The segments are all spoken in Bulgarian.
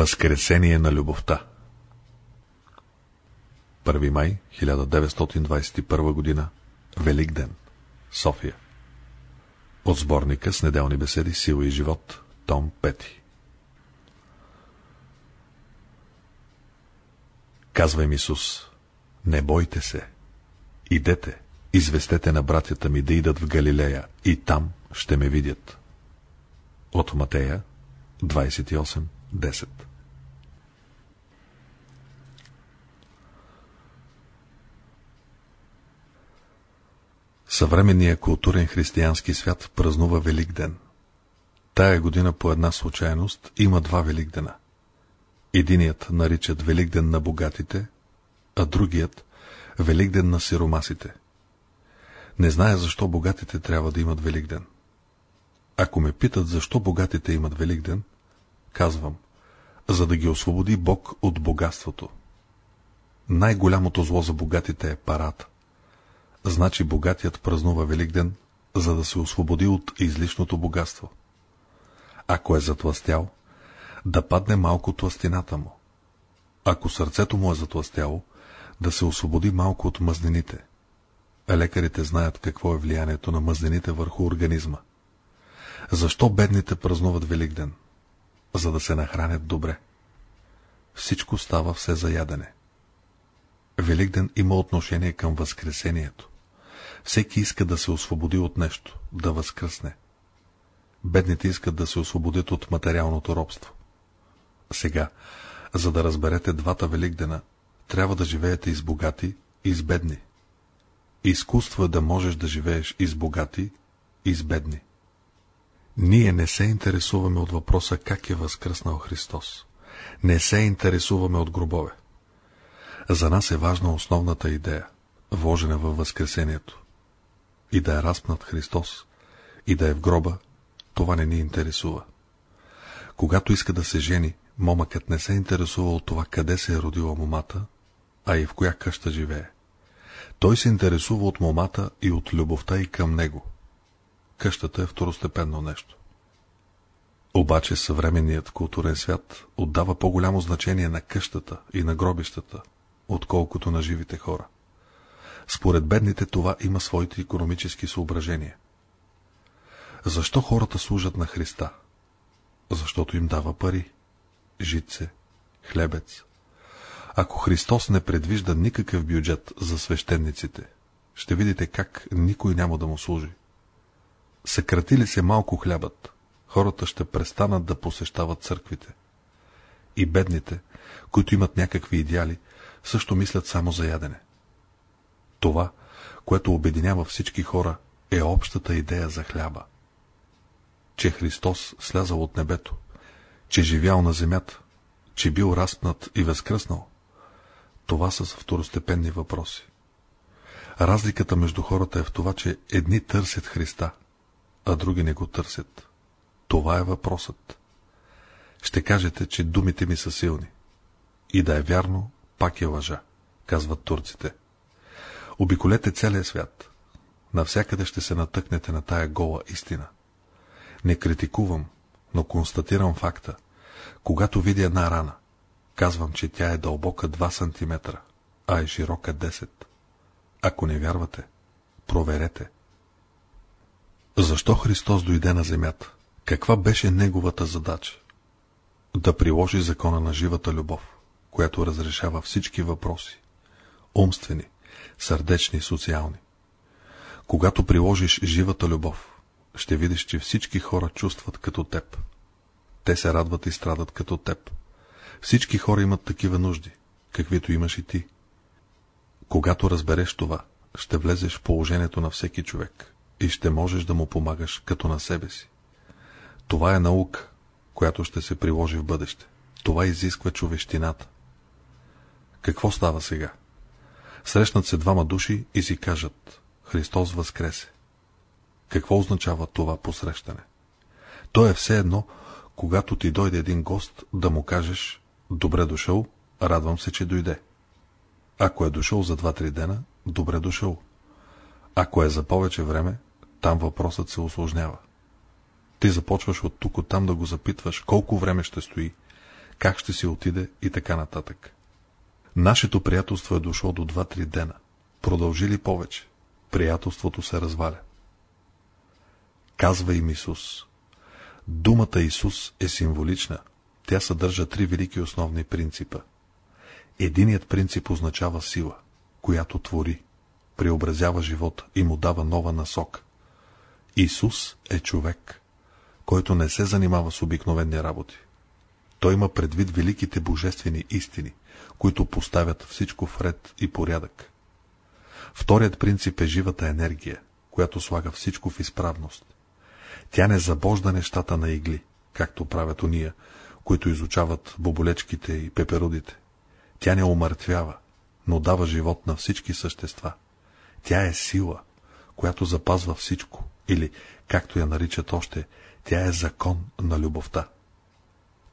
Възкресение на любовта. 1 май 1921 година. Велик ден. София. От сборника с неделни беседи Сила и живот Том 5 Казва им Исус Не бойте се. Идете, известете на братята ми да идат в Галилея и там ще ме видят. От Матея 28.10 Съвременният културен християнски свят празнува Велик ден. Тая година по една случайност има два Велик дена. Единият наричат Велик ден на богатите, а другият Велик ден на сиромасите. Не зная защо богатите трябва да имат Велик ден. Ако ме питат защо богатите имат Велик ден, казвам, за да ги освободи Бог от богатството. Най-голямото зло за богатите е парата. Значи богатият празнува Велик ден, за да се освободи от излишното богатство. Ако е затластял, да падне малко тластината му. Ако сърцето му е затластяло, да се освободи малко от мъзнените. А лекарите знаят какво е влиянието на мъзнените върху организма. Защо бедните празнуват Великден? За да се нахранят добре. Всичко става все за ядене. Великден има отношение към Възкресението. Всеки иска да се освободи от нещо, да възкръсне. Бедните искат да се освободят от материалното робство. Сега, за да разберете двата Великдена, трябва да живеете и с богати, и с бедни. Изкуство е да можеш да живееш и с богати, и с бедни. Ние не се интересуваме от въпроса как е възкръснал Христос. Не се интересуваме от гробове. За нас е важна основната идея, вложена във Възкресението. И да е разпнат Христос, и да е в гроба, това не ни интересува. Когато иска да се жени, момъкът не се интересува от това къде се е родила момата, а и в коя къща живее. Той се интересува от момата и от любовта и към него. Къщата е второстепенно нещо. Обаче съвременният културен свят отдава по-голямо значение на къщата и на гробищата, отколкото на живите хора. Според бедните това има своите економически съображения. Защо хората служат на Христа? Защото им дава пари, житце, хлебец, ако Христос не предвижда никакъв бюджет за свещениците, ще видите как никой няма да му служи. Съкрати ли се малко хлябът, хората ще престанат да посещават църквите. И бедните, които имат някакви идеали, също мислят само за ядене. Това, което обединява всички хора, е общата идея за хляба. Че Христос слязал от небето, че живял на земята, че бил разпнат и възкръснал, това са второстепенни въпроси. Разликата между хората е в това, че едни търсят Христа, а други не го търсят. Това е въпросът. Ще кажете, че думите ми са силни. И да е вярно, пак е лъжа, казват турците. Обиколете целия свят. Навсякъде ще се натъкнете на тая гола истина. Не критикувам, но констатирам факта. Когато видя една рана, Казвам, че тя е дълбока 2 см, а е широка 10. Ако не вярвате, проверете. Защо Христос дойде на земята? Каква беше неговата задача? Да приложи закона на живата любов, която разрешава всички въпроси. Умствени, сърдечни, социални. Когато приложиш живата любов, ще видиш, че всички хора чувстват като теб. Те се радват и страдат като теб. Всички хора имат такива нужди, каквито имаш и ти. Когато разбереш това, ще влезеш в положението на всеки човек и ще можеш да му помагаш като на себе си. Това е наука, която ще се приложи в бъдеще. Това изисква човещината. Какво става сега? Срещнат се двама души и си кажат Христос възкресе. Какво означава това посрещане? То е все едно, когато ти дойде един гост, да му кажеш Добре дошъл, радвам се, че дойде. Ако е дошъл за 2-3 дена, добре дошъл. Ако е за повече време, там въпросът се осложнява. Ти започваш от тук от там да го запитваш колко време ще стои, как ще си отиде и така нататък. Нашето приятелство е дошло до 2-3 дена. Продължи ли повече? Приятелството се разваля. Казва им Исус. Думата Исус е символична. Тя съдържа три велики основни принципа. Единият принцип означава сила, която твори, преобразява живота и му дава нова насок. Исус е човек, който не се занимава с обикновени работи. Той има предвид великите божествени истини, които поставят всичко в ред и порядък. Вторият принцип е живата енергия, която слага всичко в изправност. Тя не забожда нещата на игли, както правят уния, които изучават боболечките и пеперудите. Тя не омъртвява, но дава живот на всички същества. Тя е сила, която запазва всичко, или, както я наричат още, тя е закон на любовта.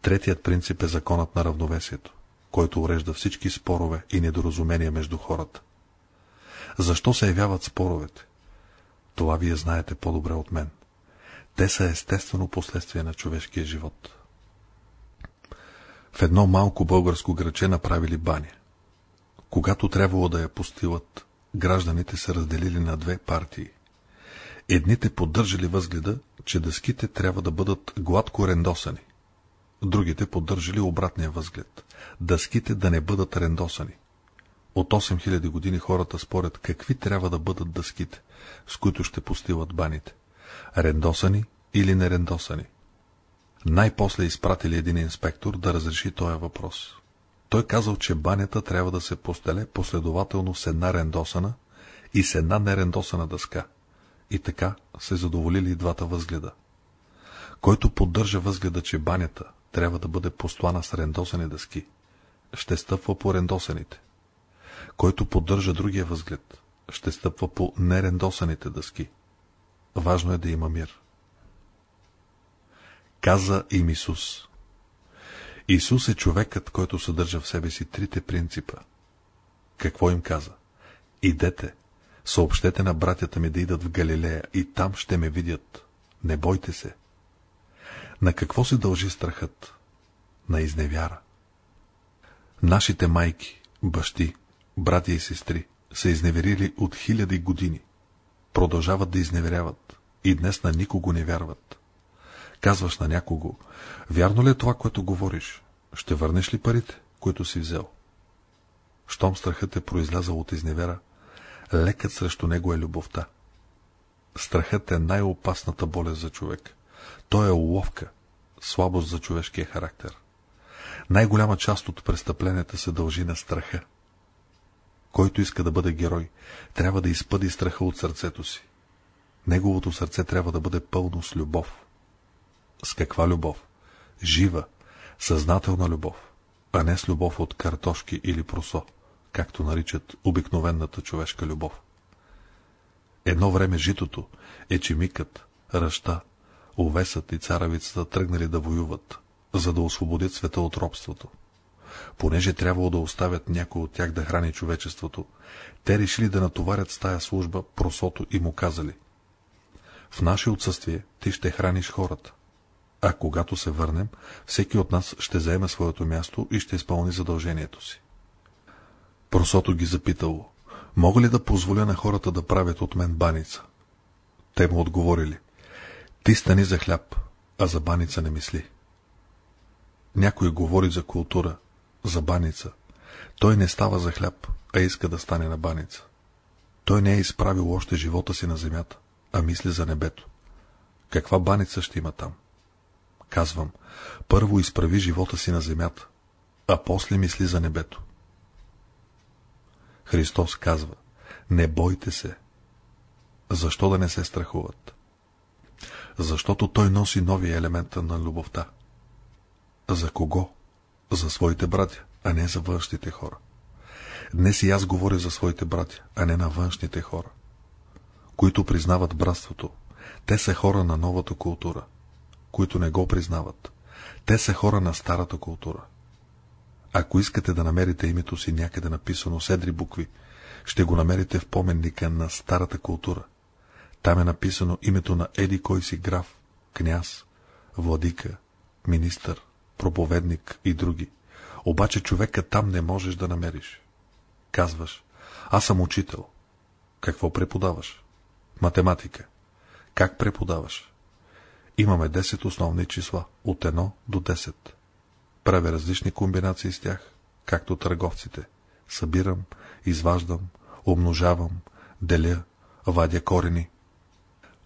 Третият принцип е законът на равновесието, който урежда всички спорове и недоразумения между хората. Защо се явяват споровете? Това вие знаете по-добре от мен. Те са естествено последствие на човешкия живот. В едно малко българско граче направили баня. Когато трябвало да я постилат, гражданите се разделили на две партии. Едните поддържали възгледа, че дъските трябва да бъдат гладко рендосани. Другите поддържали обратния възглед – дъските да не бъдат рендосани. От 8000 години хората спорят какви трябва да бъдат дъските, с които ще постиват баните – рендосани или нерендосани. Най-после изпратили един инспектор да разреши този въпрос. Той казал, че банята трябва да се постеле последователно с една рендосана и с една нерендосана дъска. И така се задоволили и двата възгледа. Който поддържа възгледа, че банята трябва да бъде послана с рендосани дъски, ще стъпва по рендосаните. Който поддържа другия възглед, ще стъпва по нерендосаните дъски. Важно е да има мир. Каза им Исус. Исус е човекът, който съдържа в себе си трите принципа. Какво им каза? Идете, съобщете на братята ми да идат в Галилея и там ще ме видят. Не бойте се. На какво се дължи страхът? На изневяра. Нашите майки, бащи, братя и сестри са изневерили от хиляди години. Продължават да изневеряват и днес на никого не вярват. Казваш на някого, вярно ли е това, което говориш? Ще върнеш ли парите, които си взел? Щом страхът е произлязал от изневера, лекът срещу него е любовта. Страхът е най-опасната болест за човек. Той е уловка, слабост за човешкия характер. Най-голяма част от престъпленията се дължи на страха. Който иска да бъде герой, трябва да изпъди страха от сърцето си. Неговото сърце трябва да бъде пълно с любов. С каква любов? Жива, съзнателна любов, а не с любов от картошки или просо, както наричат обикновената човешка любов. Едно време житото, ечемикът, ръща, овесът и царавицата тръгнали да воюват, за да освободят света от робството. Понеже трябвало да оставят някой от тях да храни човечеството, те решили да натоварят с тая служба просото и му казали. В наше отсъствие ти ще храниш хората, а когато се върнем, всеки от нас ще заеме своето място и ще изпълни задължението си. Просото ги запитало, мога ли да позволя на хората да правят от мен баница? Те му отговорили, ти стани за хляб, а за баница не мисли. Някой говори за култура, за баница. Той не става за хляб, а иска да стане на баница. Той не е изправил още живота си на земята, а мисли за небето. Каква баница ще има там? Казвам, първо изправи живота си на земята, а после мисли за небето. Христос казва, не бойте се. Защо да не се страхуват? Защото Той носи новия елемент на любовта. За кого? За своите братя, а не за външните хора. Днес и аз говоря за своите братя, а не на външните хора, които признават братството. Те са хора на новата култура – които не го признават. Те са хора на старата култура. Ако искате да намерите името си някъде написано с едри букви, ще го намерите в поменника на старата култура. Там е написано името на еди кой си граф, княз, владика, министър, проповедник и други. Обаче човека там не можеш да намериш. Казваш, аз съм учител. Какво преподаваш? Математика. Как преподаваш? Имаме 10 основни числа, от 1 до 10. Правя различни комбинации с тях, както търговците. Събирам, изваждам, умножавам, деля, вадя корени.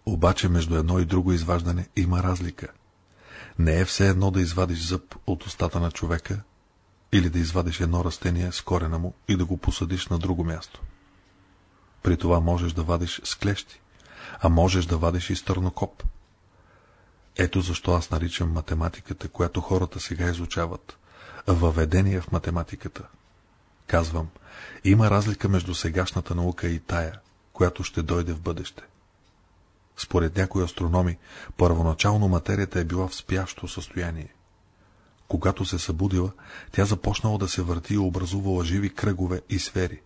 Обаче между едно и друго изваждане има разлика. Не е все едно да извадиш зъб от устата на човека или да извадиш едно растение с корена му и да го посадиш на друго място. При това можеш да вадиш с клещи, а можеш да вадиш и стърнокоп. Ето защо аз наричам математиката, която хората сега изучават, въведение в математиката. Казвам, има разлика между сегашната наука и тая, която ще дойде в бъдеще. Според някои астрономи, първоначално материята е била в спящо състояние. Когато се събудила, тя започнала да се върти и образувала живи кръгове и сфери.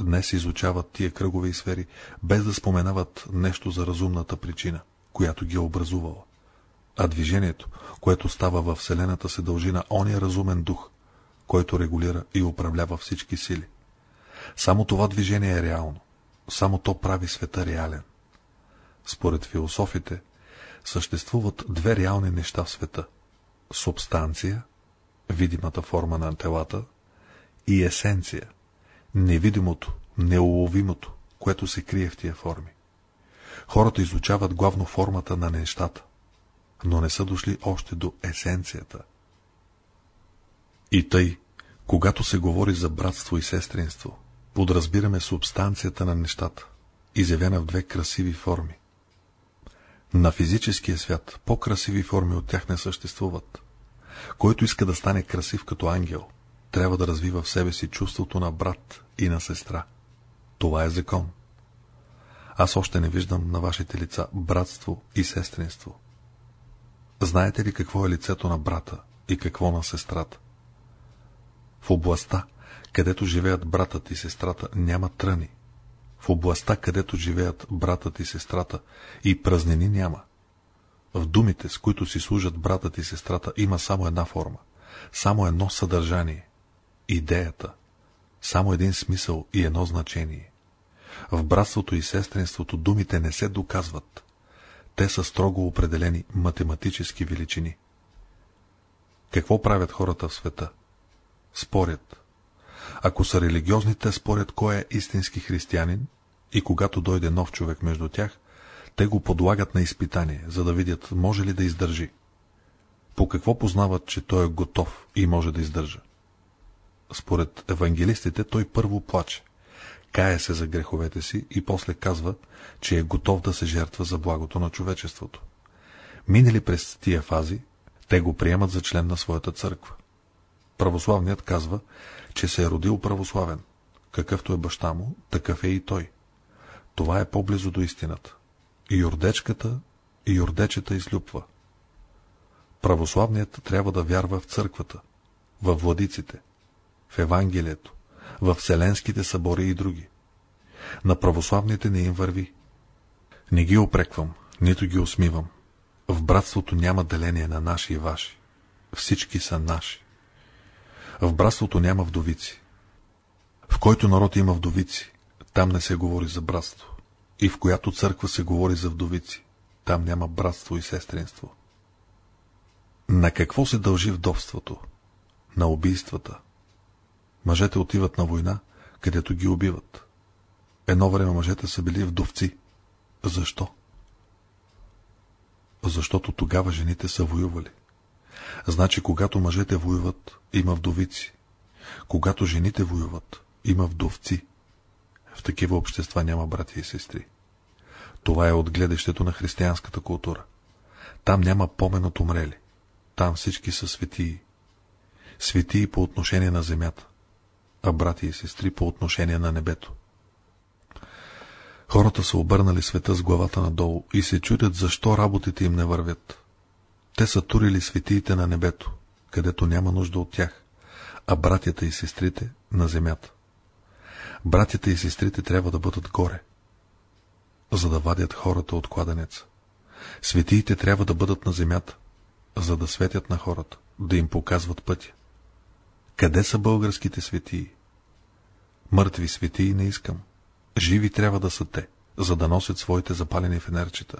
Днес изучават тия кръгове и сфери, без да споменават нещо за разумната причина, която ги е образувала. А движението, което става във Вселената, се дължи на ония разумен дух, който регулира и управлява всички сили. Само това движение е реално. Само то прави света реален. Според философите, съществуват две реални неща в света – субстанция, видимата форма на телата, и есенция, невидимото, неуловимото, което се крие в тия форми. Хората изучават главно формата на нещата, но не са дошли още до есенцията. И тъй, когато се говори за братство и сестринство, подразбираме субстанцията на нещата, изявена в две красиви форми. На физическия свят по-красиви форми от тях не съществуват. Който иска да стане красив като ангел, трябва да развива в себе си чувството на брат и на сестра. Това е закон. Аз още не виждам на вашите лица братство и сестринство. Знаете ли какво е лицето на брата и какво на сестрата? В областта, където живеят братът и сестрата, няма тръни. В областта, където живеят братът и сестрата, и празнини няма. В думите, с които си служат братът и сестрата, има само една форма, само едно съдържание – идеята, само един смисъл и едно значение. В братството и сестринството думите не се доказват. Те са строго определени математически величини. Какво правят хората в света? Спорят. Ако са религиозни, те спорят кой е истински християнин и когато дойде нов човек между тях, те го подлагат на изпитание, за да видят може ли да издържи. По какво познават, че той е готов и може да издържа? Според евангелистите той първо плаче, кае се за греховете си и после казва, че е готов да се жертва за благото на човечеството. Минали през тия фази, те го приемат за член на своята църква. Православният казва, че се е родил православен. Какъвто е баща му, такъв е и той. Това е по-близо до истината. И юрдечката, и юрдечета излюпва. Православният трябва да вярва в църквата, в владиците, в Евангелието, в Вселенските събори и други. На православните не им върви. Не ги опреквам, нито ги усмивам. В братството няма деление на наши и ваши. Всички са наши. В братството няма вдовици. В който народ има вдовици, там не се говори за братство. И в която църква се говори за вдовици, там няма братство и сестринство. На какво се дължи вдовството? На убийствата. Мъжете отиват на война, където ги убиват. Едно време мъжете са били вдовци. Защо? Защото тогава жените са воювали. Значи, когато мъжете воюват, има вдовици. Когато жените воюват, има вдовци. В такива общества няма брати и сестри. Това е от гледащето на християнската култура. Там няма помен от умрели. Там всички са светии. Светии по отношение на земята, а брати и сестри по отношение на небето. Хората са обърнали света с главата надолу и се чудят защо работите им не вървят. Те са турили светиите на небето, където няма нужда от тях, а братята и сестрите на земята. Братята и сестрите трябва да бъдат горе, за да вадят хората от кладенеца. Светиите трябва да бъдат на земята, за да светят на хората, да им показват пътя. Къде са българските светии? Мъртви светии не искам. Живи трябва да са те, за да носят своите запалени фенерчета.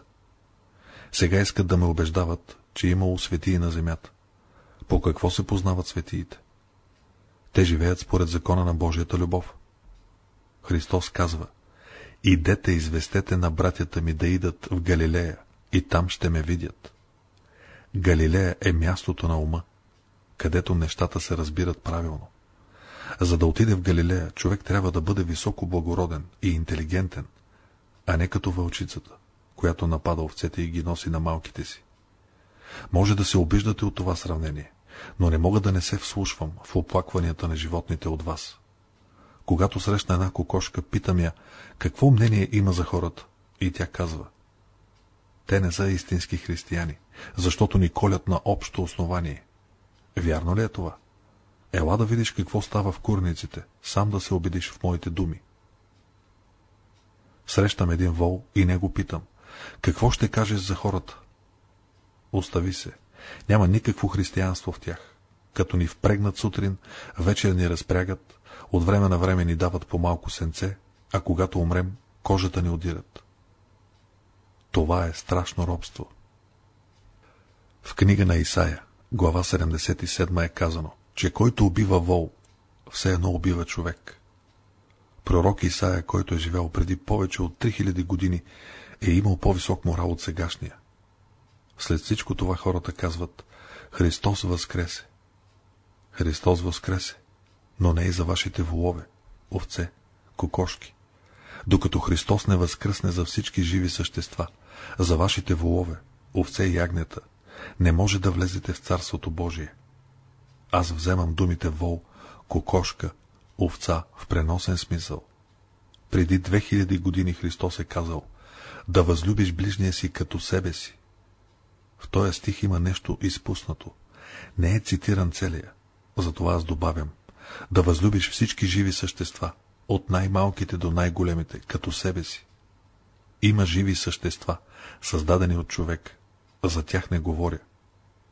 Сега искат да ме убеждават, че е имало светии на земята. По какво се познават светиите? Те живеят според закона на Божията любов. Христос казва, идете известете на братята ми да идат в Галилея и там ще ме видят. Галилея е мястото на ума, където нещата се разбират правилно. За да отиде в Галилея, човек трябва да бъде високо благороден и интелигентен, а не като вълчицата, която напада овцете и ги носи на малките си. Може да се обиждате от това сравнение, но не мога да не се вслушвам в оплакванията на животните от вас. Когато срещна една кокошка, питам я, какво мнение има за хората, и тя казва. Те не са истински християни, защото ни колят на общо основание. Вярно ли е това? Ела да видиш какво става в курниците, сам да се убедиш в моите думи. Срещам един вол и не го питам. Какво ще кажеш за хората? Остави се. Няма никакво християнство в тях. Като ни впрегнат сутрин, вечер ни разпрягат, от време на време ни дават по малко сенце, а когато умрем, кожата ни одират. Това е страшно робство. В книга на Исаия, глава 77 е казано, че който убива вол, все едно убива човек. Пророк Исаия, който е живял преди повече от 3000 години, е имал по-висок морал от сегашния. След всичко това хората казват Христос възкресе. Христос възкресе, но не и за вашите волове, овце, кокошки. Докато Христос не възкръсне за всички живи същества, за вашите волове, овце и ягнета, не може да влезете в Царството Божие. Аз вземам думите вол, кокошка, овца в преносен смисъл. Преди 2000 години Христос е казал да възлюбиш ближния си като себе си. В този стих има нещо изпуснато. Не е цитиран целия. Затова аз добавям да възлюбиш всички живи същества, от най-малките до най-големите, като себе си. Има живи същества, създадени от човек. За тях не говоря.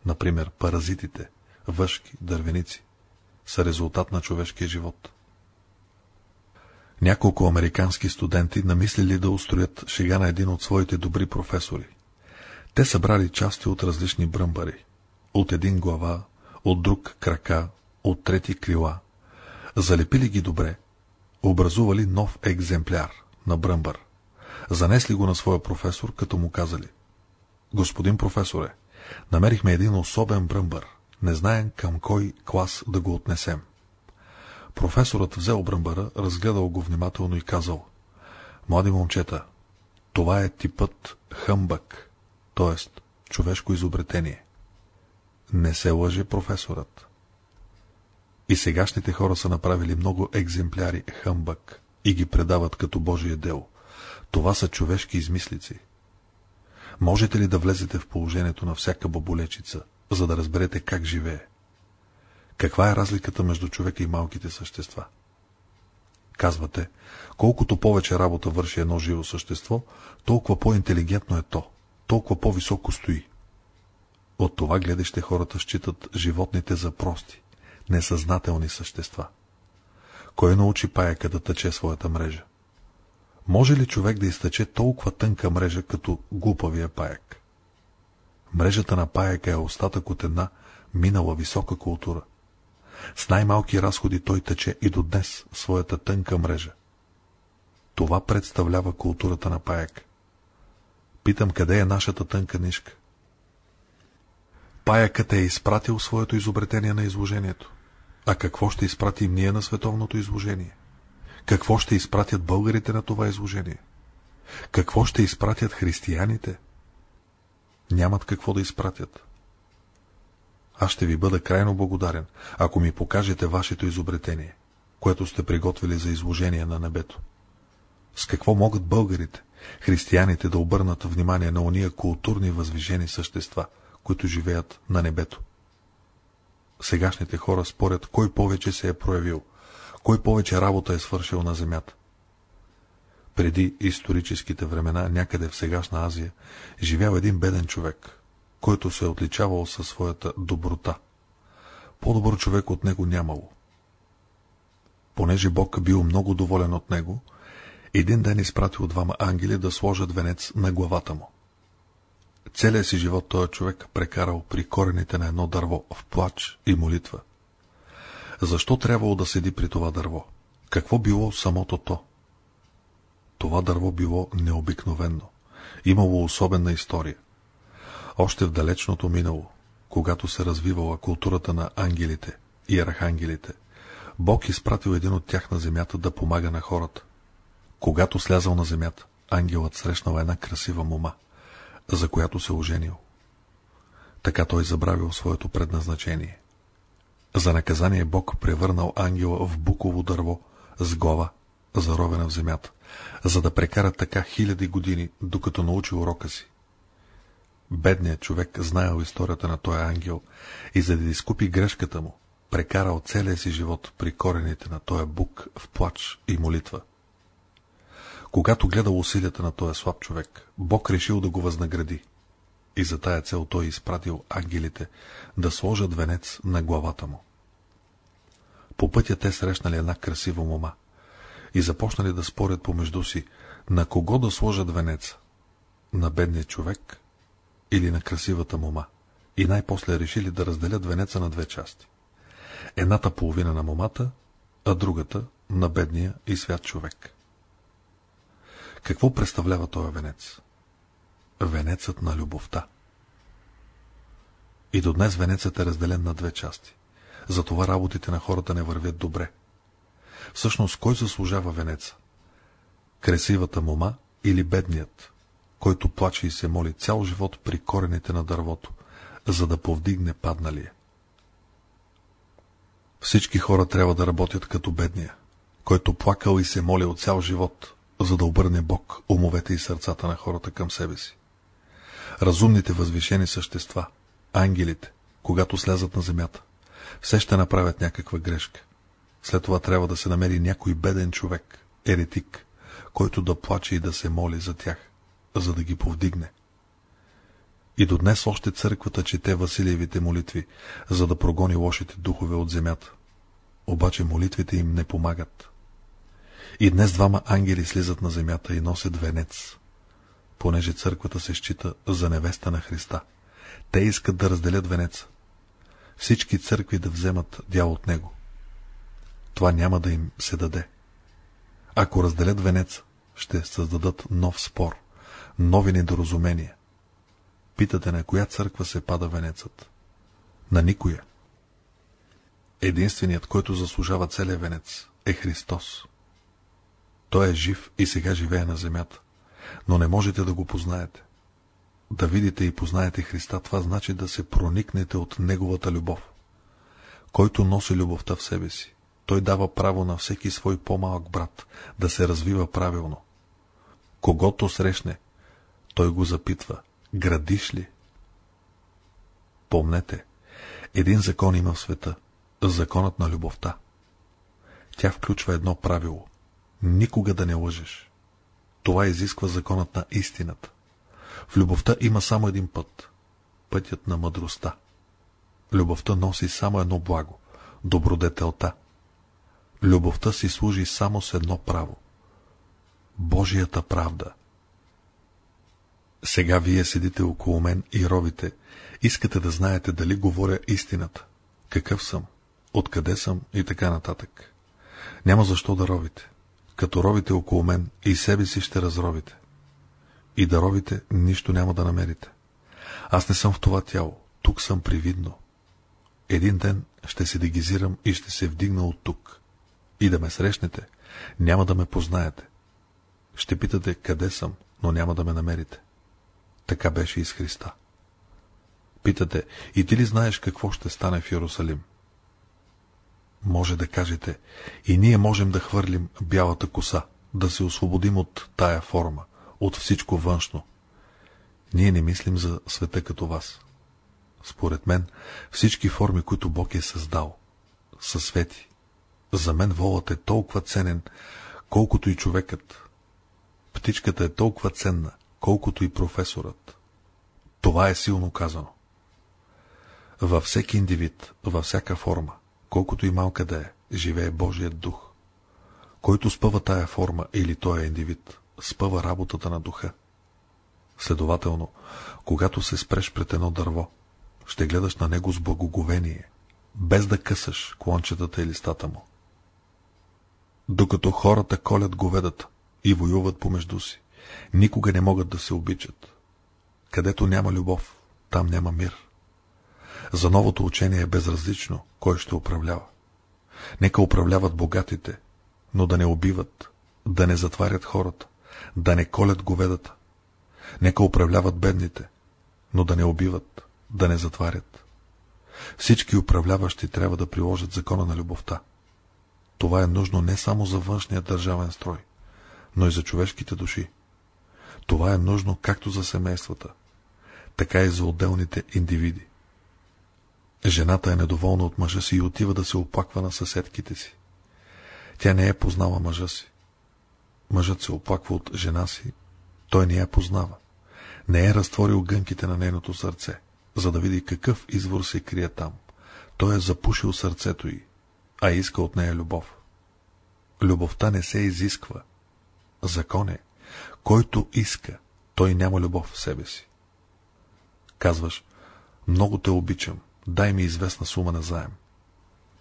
Например, паразитите, въшки, дървеници, са резултат на човешкия живот. Няколко американски студенти намислили да устроят шега на един от своите добри професори. Те събрали части от различни бръмбари. От един глава, от друг крака, от трети крила. Залепили ги добре. Образували нов екземпляр на бръмбар. Занесли го на своя професор, като му казали. Господин професоре, намерихме един особен бръмбър. Не знаем към кой клас да го отнесем. Професорът взел бръмбъра, разгледал го внимателно и казал. Млади момчета, това е типът хъмбък, т.е. човешко изобретение. Не се лъже професорът. И сегашните хора са направили много екземпляри хъмбък и ги предават като Божие дело. Това са човешки измислици. Можете ли да влезете в положението на всяка баболечица, за да разберете как живее? Каква е разликата между човека и малките същества? Казвате, колкото повече работа върши едно живо същество, толкова по-интелигентно е то, толкова по-високо стои. От това гледаще хората считат животните за прости, несъзнателни същества. Кой научи паяка да тъче своята мрежа? Може ли човек да изтъче толкова тънка мрежа, като глупавия паяк? Мрежата на паяка е остатък от една минала висока култура. С най-малки разходи той тече и до днес своята тънка мрежа. Това представлява културата на паяк. Питам, къде е нашата тънка нишка? Паякът е изпратил своето изобретение на изложението. А какво ще изпратим ние на световното изложение? Какво ще изпратят българите на това изложение? Какво ще изпратят християните? Нямат какво да изпратят. Аз ще ви бъда крайно благодарен, ако ми покажете вашето изобретение, което сте приготвили за изложение на небето. С какво могат българите, християните да обърнат внимание на ония културни възвижени същества, които живеят на небето? Сегашните хора спорят кой повече се е проявил, кой повече работа е свършил на земята. Преди историческите времена, някъде в сегашна Азия, живял един беден човек. Който се е отличавал със своята доброта. По-добър човек от него нямало. Понеже Бог бил много доволен от него, един ден изпратил двама ангели да сложат венец на главата му. Целият си живот този човек прекарал при корените на едно дърво в плач и молитва. Защо трябвало да седи при това дърво? Какво било самото то? Това дърво било необикновенно. Имало особена история. Още в далечното минало, когато се развивала културата на ангелите и архангелите, Бог изпратил един от тях на земята да помага на хората. Когато слязал на земята, ангелът срещнал една красива мома, за която се оженил. Така той забравил своето предназначение. За наказание Бог превърнал ангела в буково дърво с глава, заровена в земята, за да прекара така хиляди години, докато научи урока си. Бедният човек знаел историята на този ангел и за да изкупи грешката му, прекарал целия си живот при корените на този бук в плач и молитва. Когато гледал усилията на този слаб човек, Бог решил да го възнагради. И за тая цел той изпратил ангелите да сложат венец на главата му. По пътя те срещнали една красива мома и започнали да спорят помежду си на кого да сложат венеца — на бедния човек или на красивата мома. И най-после решили да разделят венеца на две части. Едната половина на момата, а другата на бедния и свят човек. Какво представлява този венец? Венецът на любовта. И до днес венецът е разделен на две части. Затова работите на хората не вървят добре. Всъщност, кой заслужава венеца? Красивата мома или бедният, който плаче и се моли цял живот при корените на дървото, за да повдигне падналия? Всички хора трябва да работят като бедния, който плакал и се моли от цял живот, за да обърне Бог умовете и сърцата на хората към себе си. Разумните възвишени същества, ангелите, когато слязат на земята, все ще направят някаква грешка. След това трябва да се намери някой беден човек, еретик, който да плаче и да се моли за тях, за да ги повдигне. И до днес още църквата чете Василиевите молитви, за да прогони лошите духове от земята. Обаче молитвите им не помагат. И днес двама ангели слизат на земята и носят венец, понеже църквата се счита за невеста на Христа. Те искат да разделят венеца. Всички църкви да вземат дял от него. Това няма да им се даде. Ако разделят венеца, ще създадат нов спор, нови недоразумения. Питате на коя църква се пада венецът? На никоя. Единственият, който заслужава целия венец, е Христос. Той е жив и сега живее на земята, но не можете да го познаете. Да видите и познаете Христа, това значи да се проникнете от Неговата любов. Който носи любовта в себе си, той дава право на всеки свой по-малък брат да се развива правилно. Когато срещне, той го запитва, градиш ли? Помнете, един закон има в света – законът на любовта. Тя включва едно правило – никога да не лъжеш. Това изисква законът на истината. В любовта има само един път – пътят на мъдростта. Любовта носи само едно благо – добродетелта. Любовта си служи само с едно право – Божията правда. Сега вие седите около мен и ровите, искате да знаете дали говоря истината, какъв съм, откъде съм и така нататък. Няма защо да ровите. Като ровите около мен и себе си ще разровите. И да ровите, нищо няма да намерите. Аз не съм в това тяло, тук съм привидно. Един ден ще се дегизирам и ще се вдигна от тук. И да ме срещнете, няма да ме познаете. Ще питате къде съм, но няма да ме намерите. Така беше и с Христа. Питате, и ти ли знаеш какво ще стане в Иерусалим? Може да кажете, и ние можем да хвърлим бялата коса, да се освободим от тая форма, от всичко външно. Ние не мислим за света като вас. Според мен, всички форми, които Бог е създал, са свети. За мен волът е толкова ценен, колкото и човекът. Птичката е толкова ценна, колкото и професорът. Това е силно казано. Във всеки индивид, във всяка форма, колкото и малка да е, живее Божият дух. Който спъва тая форма или той е индивид, спъва работата на духа. Следователно, когато се спреш пред едно дърво, ще гледаш на него с благоговение, без да късаш клончетата и листата му. Докато хората колят говедата и воюват помежду си, никога не могат да се обичат. Където няма любов, там няма мир. За новото учение е безразлично, кой ще управлява. Нека управляват богатите, но да не убиват, да не затварят хората, да не колят говедата. Нека управляват бедните, но да не убиват, да не затварят. Всички управляващи трябва да приложат закона на любовта. Това е нужно не само за външния държавен строй, но и за човешките души. Това е нужно както за семействата, така и за отделните индивиди. Жената е недоволна от мъжа си и отива да се оплаква на съседките си. Тя не е познала мъжа си. Мъжът се оплаква от жена си, той не я познава. Не е разтворил гънките на нейното сърце, за да види какъв извор се крие там. Той е запушил сърцето й, а иска от нея любов. Любовта не се изисква. Закон е, който иска, той няма любов в себе си. Казваш, много те обичам, дай ми известна сума на заем.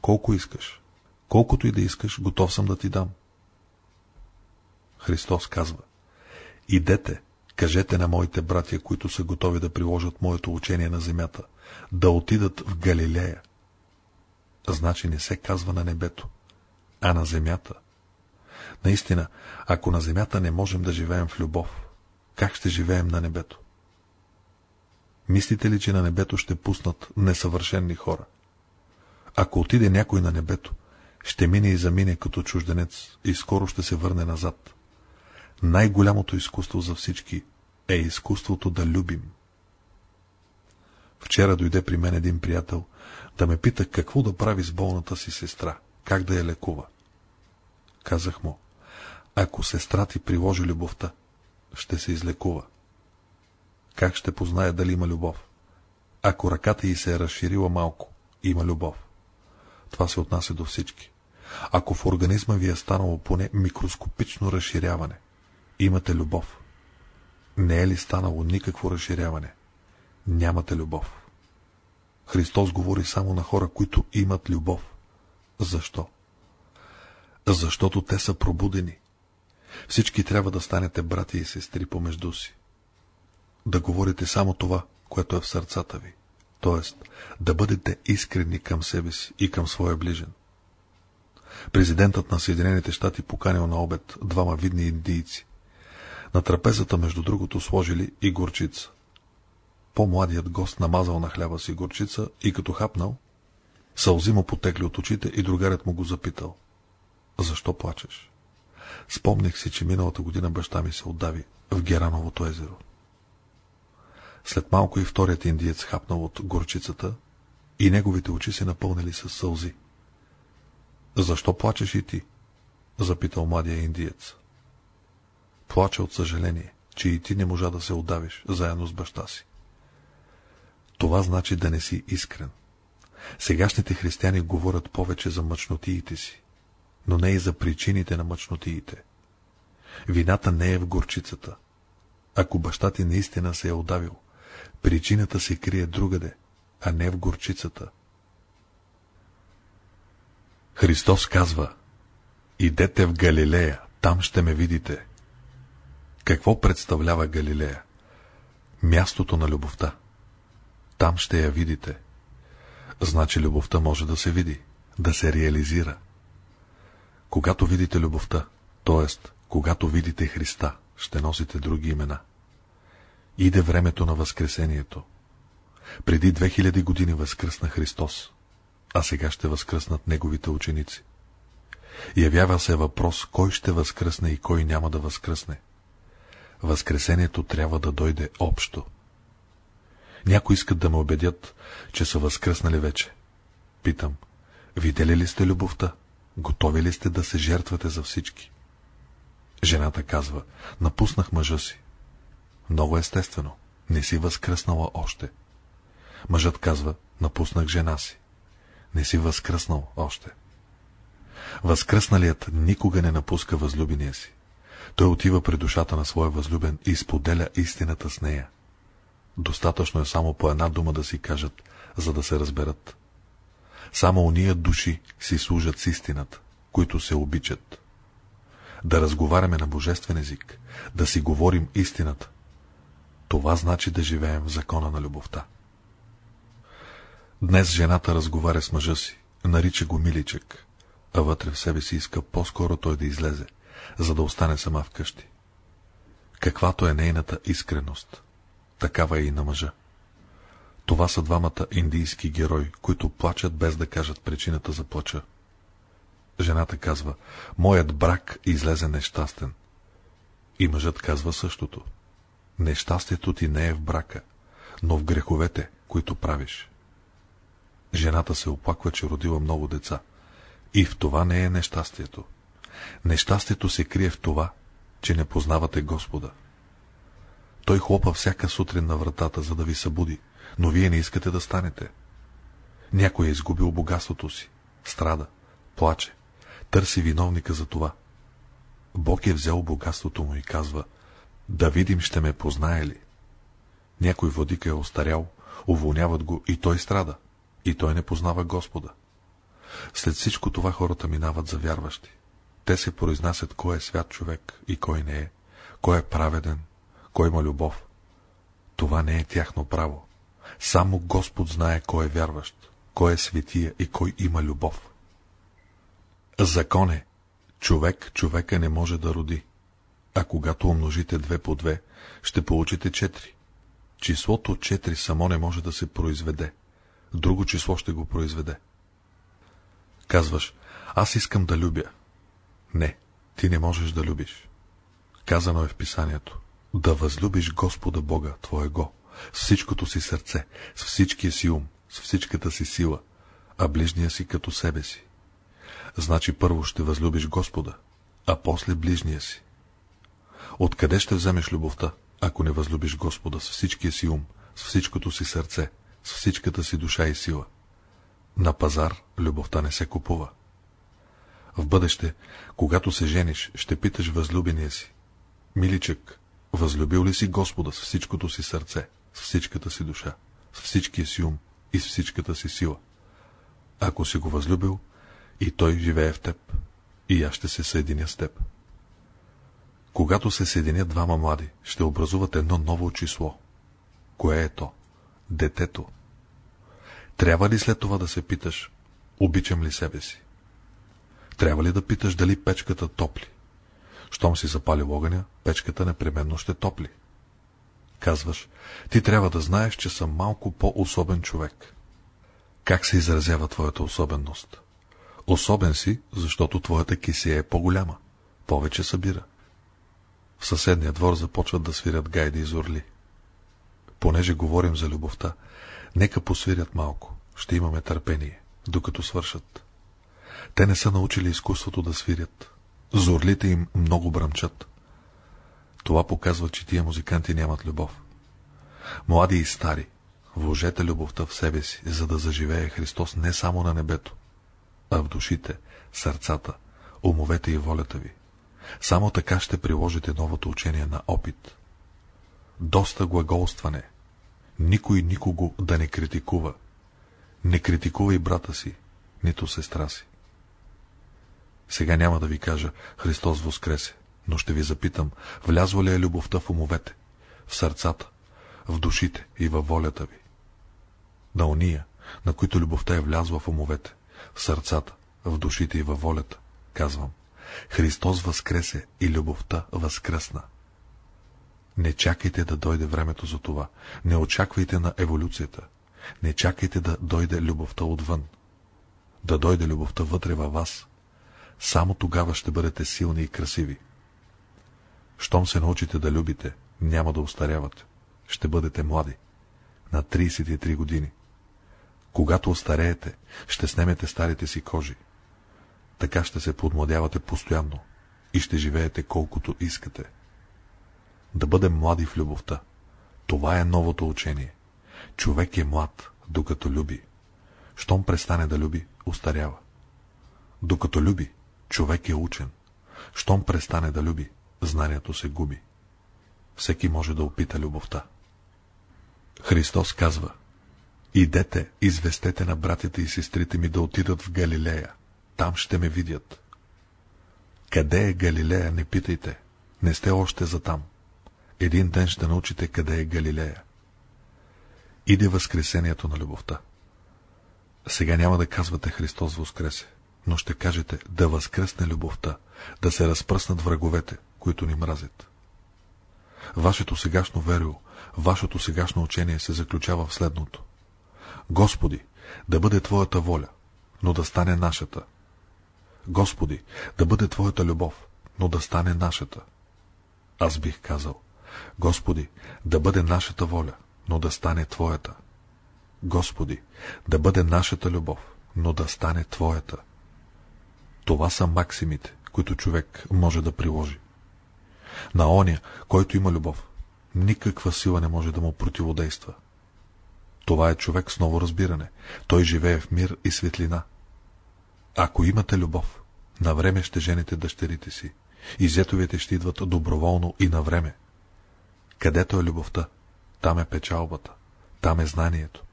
Колко искаш? Колкото и да искаш, готов съм да ти дам. Христос казва, идете, кажете на моите братя, които са готови да приложат моето учение на земята, да отидат в Галилея. Значи не се казва на небето, а на земята. Наистина, ако на земята не можем да живеем в любов, как ще живеем на небето? Мислите ли, че на небето ще пуснат несъвършенни хора? Ако отиде някой на небето, ще мине и замине като чужденец и скоро ще се върне назад. Най-голямото изкуство за всички е изкуството да любим. Вчера дойде при мен един приятел да ме пита какво да прави с болната си сестра, как да я лекува. Казах му, ако сестра ти приложи любовта, ще се излекува. Как ще познае дали има любов? Ако ръката й се е разширила малко, има любов. Това се отнася до всички. Ако в организма ви е станало поне микроскопично разширяване, имате любов. Не е ли станало никакво разширяване? Нямате любов. Христос говори само на хора, които имат любов. Защо? Защото те са пробудени. Всички трябва да станете брати и сестри помежду си. Да говорите само това, което е в сърцата ви. Т.е. да бъдете искрени към себе си и към своя ближен. Президентът на Съединените щати поканил на обед двама видни индийци. На трапезата, между другото, сложили и горчица. По-младият гост намазал на хляба си горчица и като хапнал, сълзи му потекли от очите и другарят му го запитал. Защо плачеш? Спомних си, че миналата година баща ми се отдави в Герановото езеро. След малко и вторият индиец хапнал от горчицата и неговите очи се напълнили с сълзи. Защо плачеш и ти? запитал младия индиец. Плача от съжаление, че и ти не можа да се отдавиш заедно с баща си. Това значи да не си искрен. Сегашните християни говорят повече за мъчнотиите си, но не и за причините на мъчнотиите. Вината не е в горчицата. Ако баща ти наистина се е отдавил, причината се крие другаде, а не в горчицата. Христос казва, идете в Галилея, там ще ме видите. Какво представлява Галилея? Мястото на любовта. Там ще я видите. Значи любовта може да се види, да се реализира. Когато видите любовта, т.е. когато видите Христа, ще носите други имена. Иде времето на Възкресението. Преди 2000 години възкръсна Христос, а сега ще възкръснат Неговите ученици. Явява се въпрос, кой ще възкръсне и кой няма да възкръсне. Възкресението трябва да дойде общо. Някои искат да ме убедят, че са възкръснали вече. Питам, видели ли сте любовта? Готови ли сте да се жертвате за всички? Жената казва, напуснах мъжа си. Много естествено. Не си възкръснала още. Мъжът казва, напуснах жена си. Не си възкръснал още. Възкръсналият никога не напуска възлюбения си. Той отива при душата на своя възлюбен и споделя истината с нея. Достатъчно е само по една дума да си кажат, за да се разберат. Само уния души си служат с истината, които се обичат. Да разговаряме на божествен език, да си говорим истината. Това значи да живеем в закона на любовта. Днес жената разговаря с мъжа си, нарича го миличък, а вътре в себе си иска по-скоро той да излезе, за да остане сама вкъщи. Каквато е нейната искреност, такава е и на мъжа. Това са двамата индийски герои, които плачат без да кажат причината за плача. Жената казва, моят брак излезе нещастен. И мъжът казва същото. Нещастието ти не е в брака, но в греховете, които правиш. Жената се оплаква, че родила много деца. И в това не е нещастието. Нещастието се крие в това, че не познавате Господа. Той хлопа всяка сутрин на вратата, за да ви събуди, но вие не искате да станете. Някой е изгубил богатството си, страда, плаче, търси виновника за това. Бог е взел богатството му и казва, да видим ще ме познае ли. Някой водика е остарял, уволняват го и той страда, и той не познава Господа. След всичко това хората минават за вярващи. Те се произнасят кой е свят човек и кой не е, кой е праведен, кой има любов. Това не е тяхно право. Само Господ знае кой е вярващ, кой е светия и кой има любов. Закон е, човек човека не може да роди, а когато умножите две по две, ще получите четири. Числото 4 само не може да се произведе. Друго число ще го произведе. Казваш, аз искам да любя. Не, ти не можеш да любиш. Казано е в писанието. Да възлюбиш Господа Бога, твоего, с всичкото си сърце, с всичкия си ум, с всичката си сила, а ближния си като себе си. Значи първо ще възлюбиш Господа, а после ближния си. Откъде ще вземеш любовта, ако не възлюбиш Господа с всичкия си ум, с всичкото си сърце, с всичката си душа и сила? На пазар любовта не се купува. В бъдеще, когато се жениш, ще питаш възлюбения си. Миличък, възлюбил ли си Господа с всичкото си сърце, с всичката си душа, с всичкия си ум и с всичката си сила? Ако си го възлюбил, и той живее в теб, и аз ще се съединя с теб. Когато се съединят двама млади, ще образуват едно ново число. Кое е то? Детето. Трябва ли след това да се питаш, обичам ли себе си? Трябва ли да питаш дали печката топли? Щом си запалил огъня, печката непременно ще топли. Казваш, ти трябва да знаеш, че съм малко по-особен човек. Как се изразява твоята особеност? Особен си, защото твоята кисия е по-голяма, повече събира. В съседния двор започват да свирят гайди и зорли. Понеже говорим за любовта, нека посвирят малко, ще имаме търпение, докато свършат. Те не са научили изкуството да свирят. Зорлите им много бръмчат. Това показва, че тия музиканти нямат любов. Млади и стари, вложете любовта в себе си, за да заживее Христос не само на небето, а в душите, сърцата, умовете и волята ви. Само така ще приложите новото учение на опит. Доста глаголстване. Никой никого да не критикува. Не критикувай брата си, нито сестра си. Сега няма да ви кажа Христос воскресе, но ще ви запитам, влязва ли е любовта в умовете, в сърцата, в душите и във волята ви? На ония, на които любовта е влязла в умовете, в сърцата, в душите и във волята, казвам, Христос възкресе и любовта възкръсна. Не чакайте да дойде времето за това. Не очаквайте на еволюцията. Не чакайте да дойде любовта отвън. Да дойде любовта вътре във вас. Само тогава ще бъдете силни и красиви. Щом се научите да любите, няма да устарявате. Ще бъдете млади. На 33 години. Когато остареете, ще снемете старите си кожи. Така ще се подмладявате постоянно и ще живеете колкото искате. Да бъдем млади в любовта. Това е новото учение. Човек е млад, докато люби. Щом престане да люби, устарява. Докато люби, човек е учен. Щом престане да люби, знанието се губи. Всеки може да опита любовта. Христос казва, Идете, известете на братята и сестрите ми да отидат в Галилея. Там ще ме видят. Къде е Галилея, не питайте. Не сте още за там. Един ден ще научите къде е Галилея. Иде възкресението на любовта. Сега няма да казвате Христос възкресе, но ще кажете да възкресне любовта, да се разпръснат враговете, които ни мразят. Вашето сегашно верио, вашето сегашно учение се заключава в следното. Господи, да бъде Твоята воля, но да стане нашата. Господи, да бъде Твоята любов, но да стане нашата. Аз бих казал, Господи, да бъде нашата воля, но да стане Твоята. Господи, да бъде нашата любов, но да стане Твоята. Това са максимите, които човек може да приложи. На оня, който има любов, никаква сила не може да му противодейства. Това е човек с ново разбиране. Той живее в мир и светлина. Ако имате любов, на време ще жените дъщерите си. И зетовете ще идват доброволно и на време. Където е любовта, там е печалбата, там е знанието.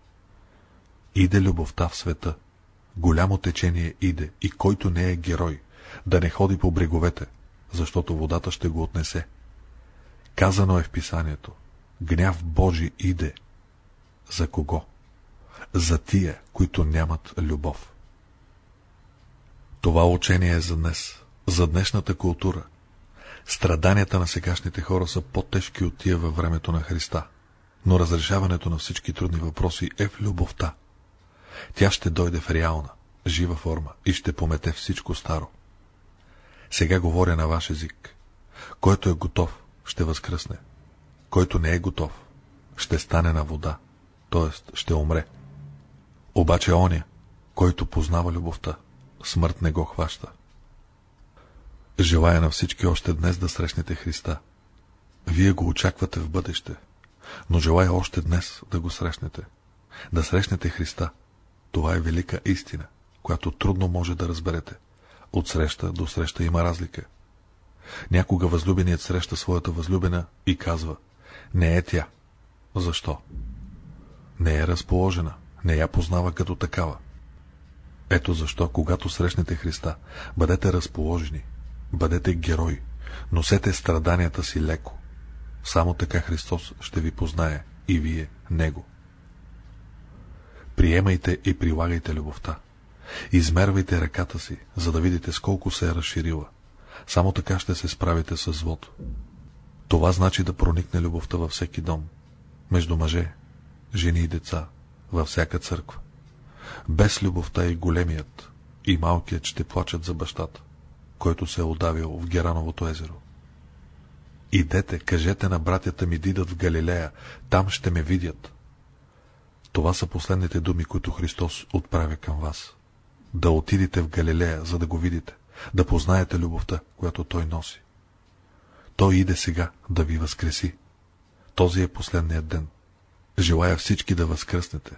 Иде любовта в света. Голямо течение иде и който не е герой, да не ходи по бреговете, защото водата ще го отнесе. Казано е в писанието. Гняв Божи иде. За кого? За тия, които нямат любов. Това учение е за днес, за днешната култура. Страданията на сегашните хора са по-тежки от тия във времето на Христа, но разрешаването на всички трудни въпроси е в любовта. Тя ще дойде в реална, жива форма и ще помете всичко старо. Сега говоря на ваш език. Който е готов, ще възкръсне. Който не е готов, ще стане на вода, т.е. ще умре. Обаче оня, който познава любовта, смърт не го хваща. Желая на всички още днес да срещнете Христа. Вие го очаквате в бъдеще, но желая още днес да го срещнете. Да срещнете Христа. Това е велика истина, която трудно може да разберете. От среща до среща има разлика. Някога възлюбеният среща своята възлюбена и казва, не е тя. Защо? Не е разположена, не я познава като такава. Ето защо, когато срещнете Христа, бъдете разположени, бъдете герой, носете страданията си леко. Само така Христос ще ви познае и вие Него. Приемайте и прилагайте любовта. Измервайте ръката си, за да видите с колко се е разширила. Само така ще се справите с злото. Това значи да проникне любовта във всеки дом, между мъже, жени и деца, във всяка църква. Без любовта и големият, и малкият ще плачат за бащата, който се е удавил в Герановото езеро. Идете, кажете на братята ми дидат в Галилея, там ще ме видят. Това са последните думи, които Христос отправя към вас. Да отидете в Галилея, за да го видите, да познаете любовта, която Той носи. Той иде сега да ви възкреси. Този е последният ден. Желая всички да възкръснете.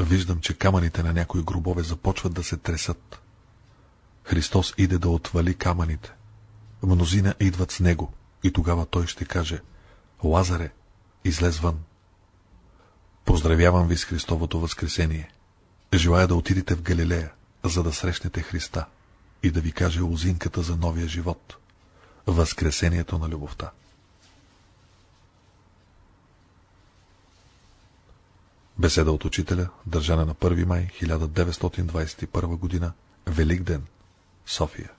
Виждам, че камъните на някои гробове започват да се тресат. Христос иде да отвали камъните. Мнозина идват с Него и тогава Той ще каже Лазаре, излез вън. Поздравявам ви с Христовото възкресение. Желая да отидете в Галилея, за да срещнете Христа и да ви каже озинката за новия живот. Възкресението на любовта. Беседа от учителя, държана на 1 май 1921 г. Велик ден, София.